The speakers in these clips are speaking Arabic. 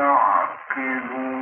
يعقلون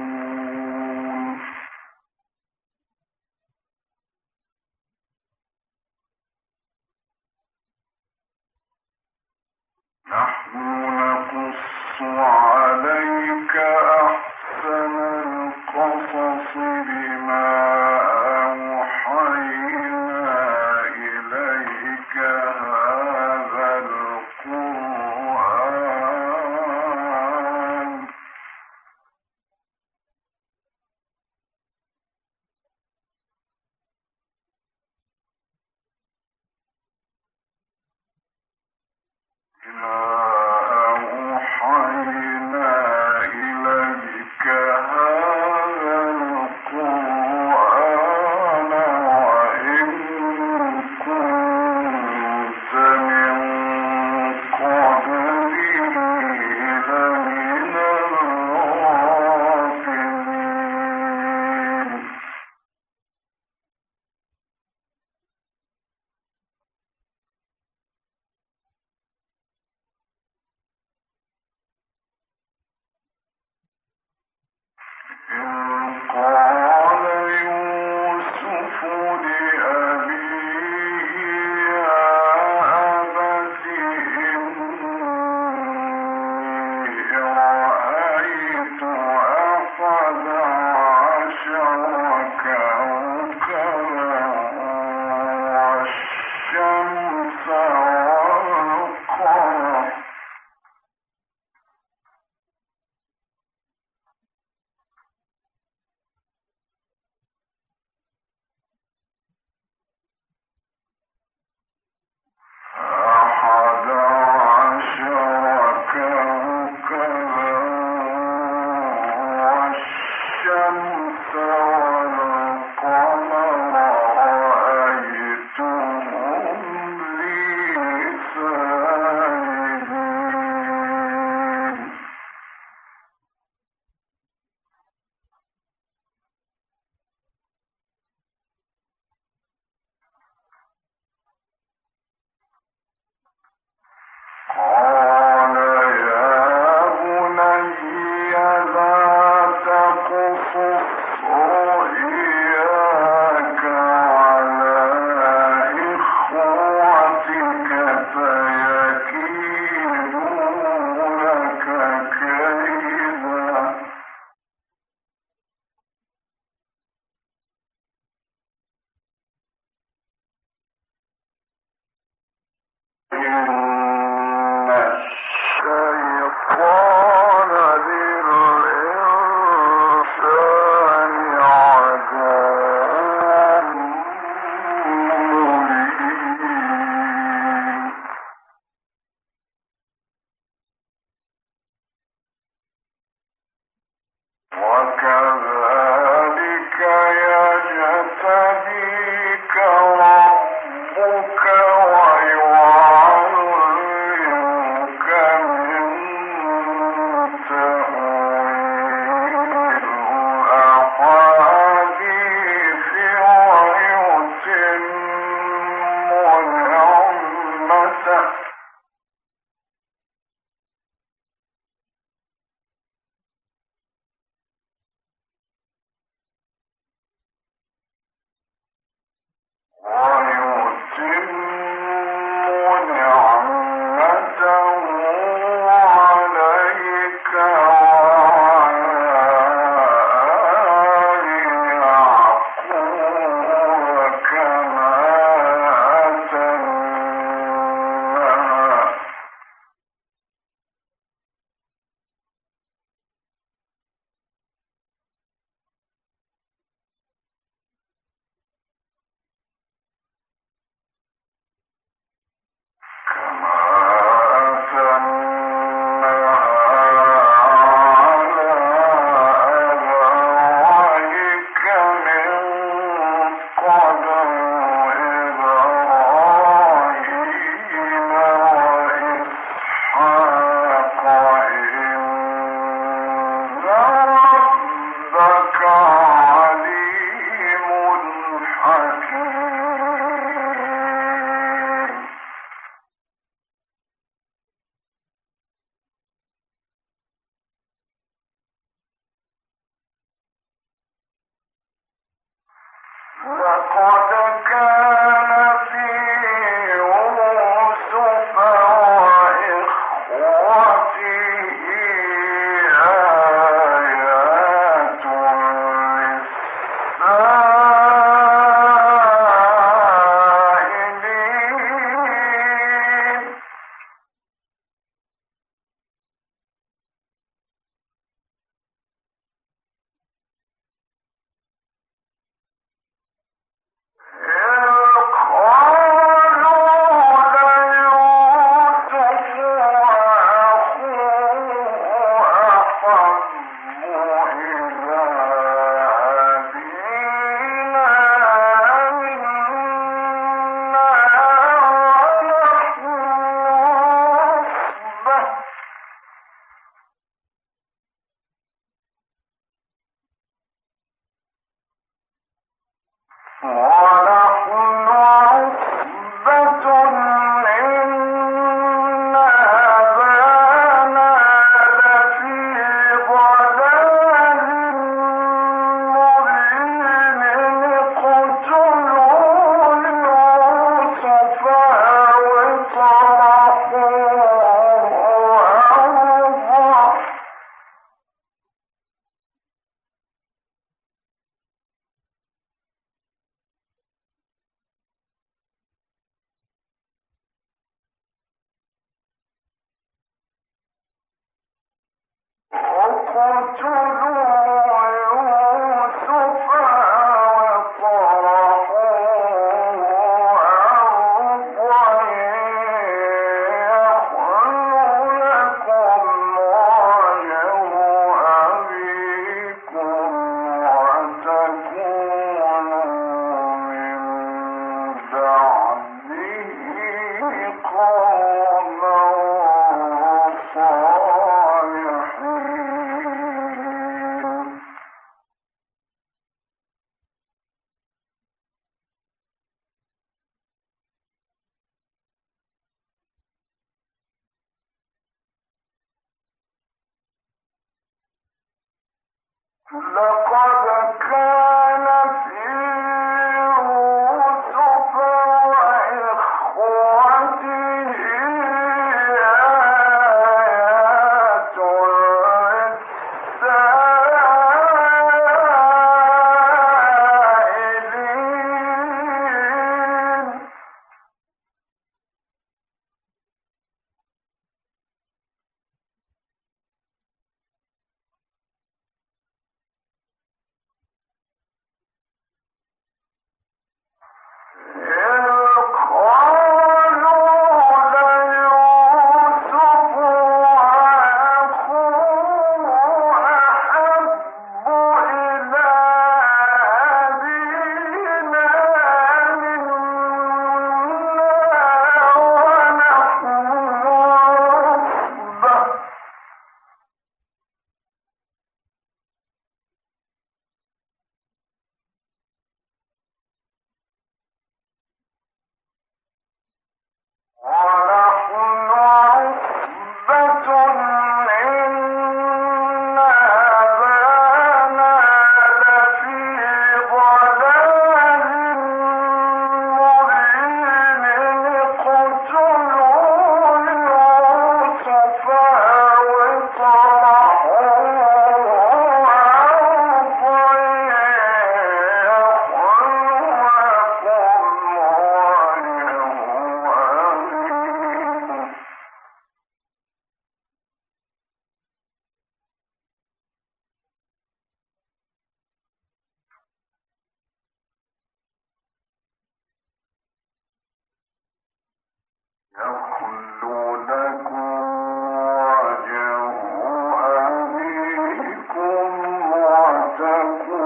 John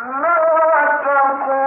ما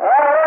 All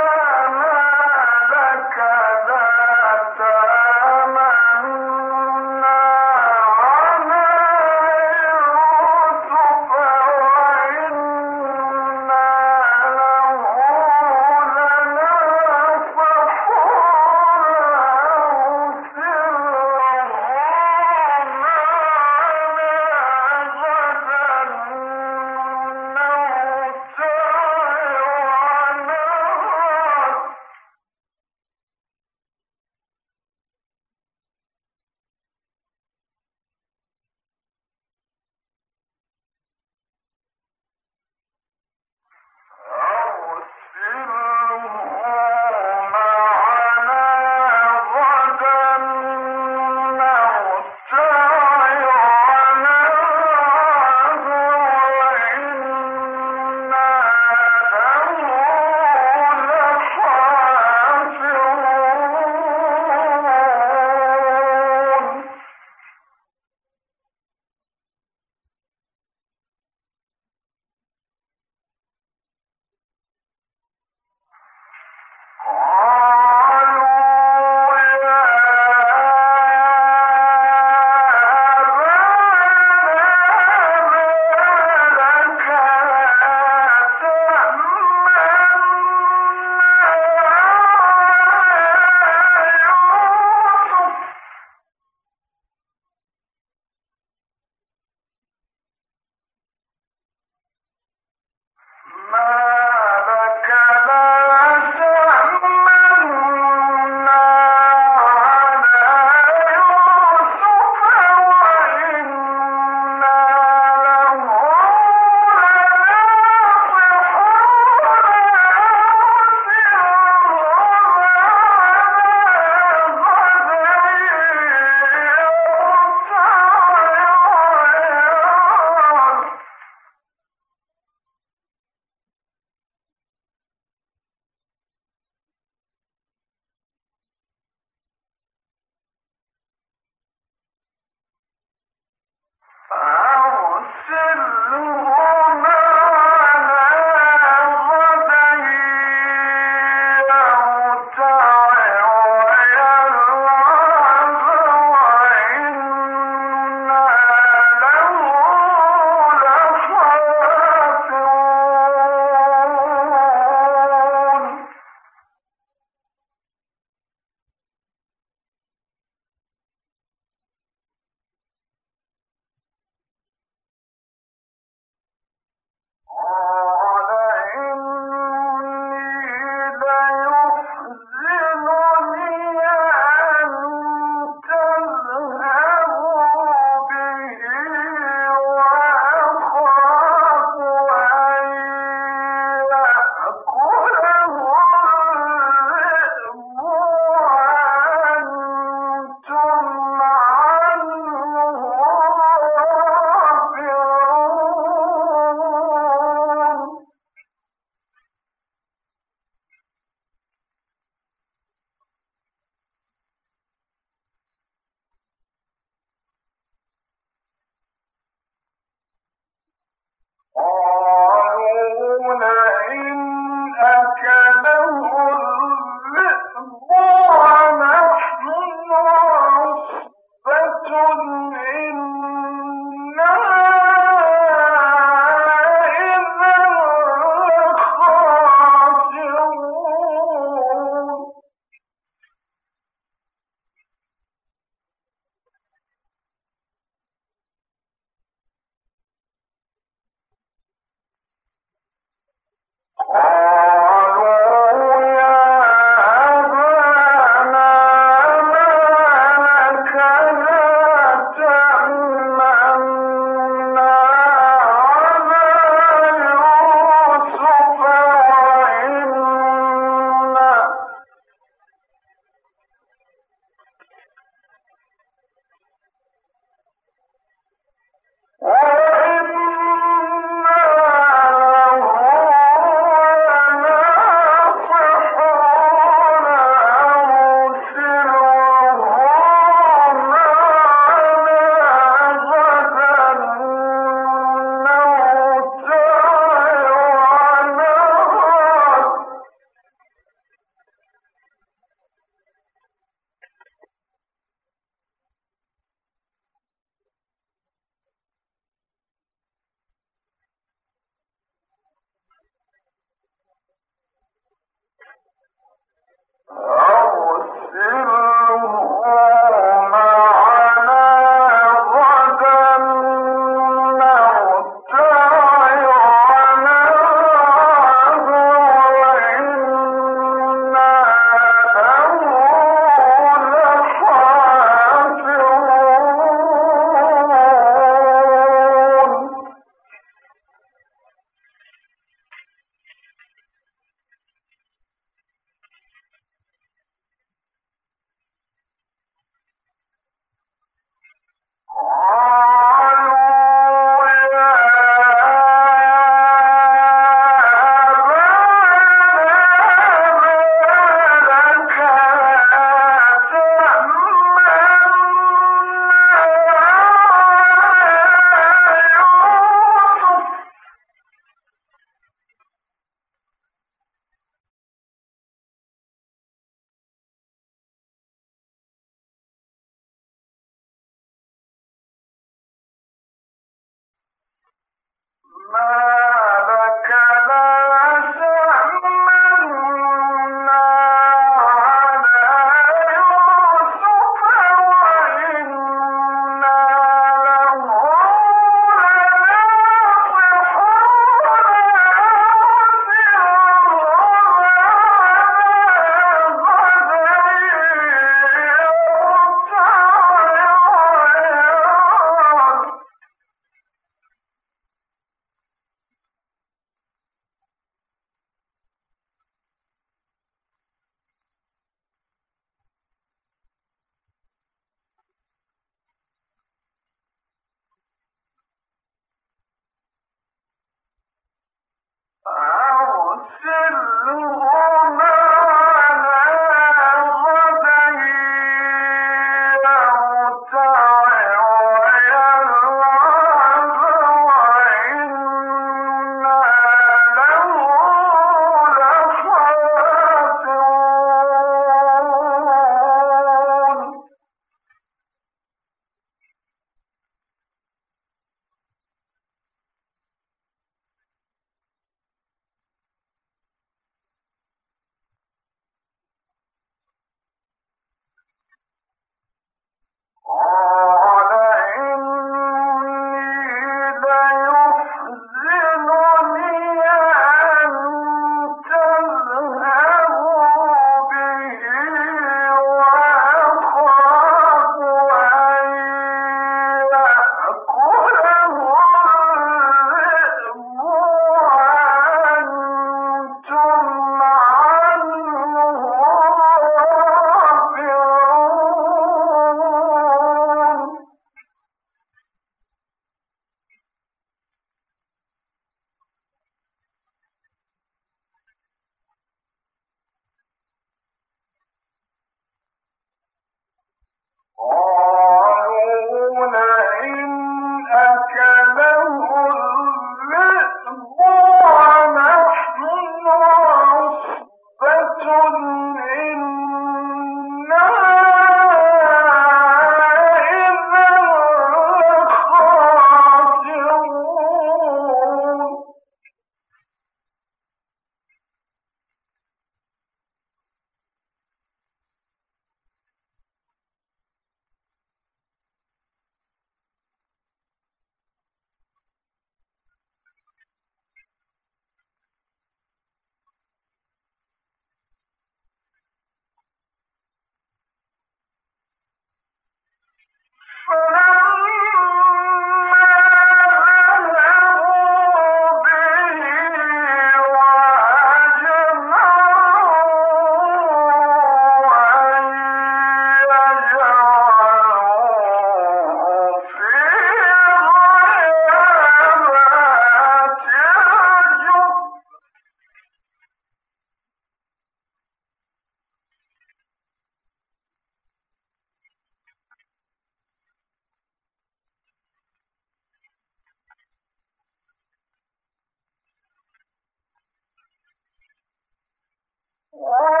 Oh.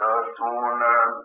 لتنبئن